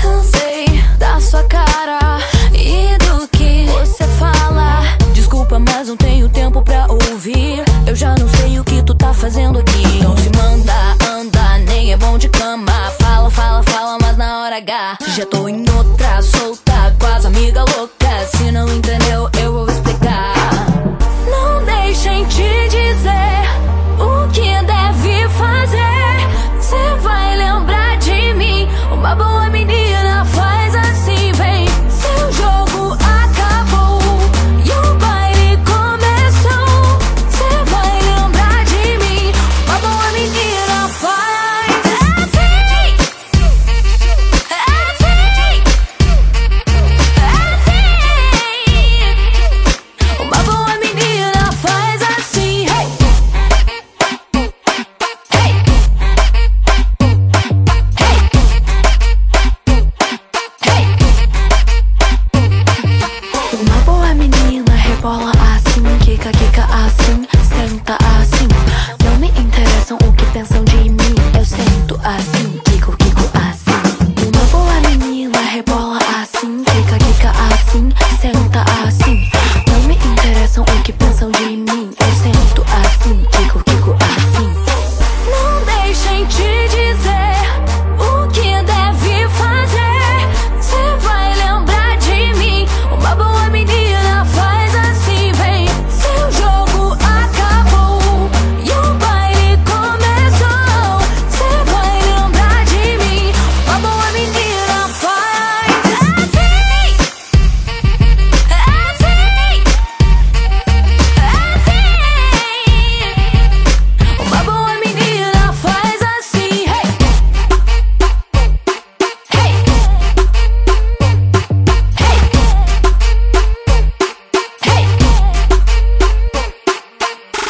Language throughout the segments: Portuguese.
Cansei da sua cara e do que você fala. Desculpa, mas não tenho tempo pra ouvir. Eu já não sei o que tu tá fazendo aqui. Não se manda, anda, nem é bom de cama. Fala, fala, fala, mas na hora H já tô em outra, solta, quase amiga louca.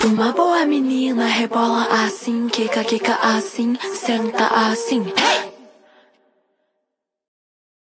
Uma boa menina rebola assim, quica, quica assim, senta assim. Hey!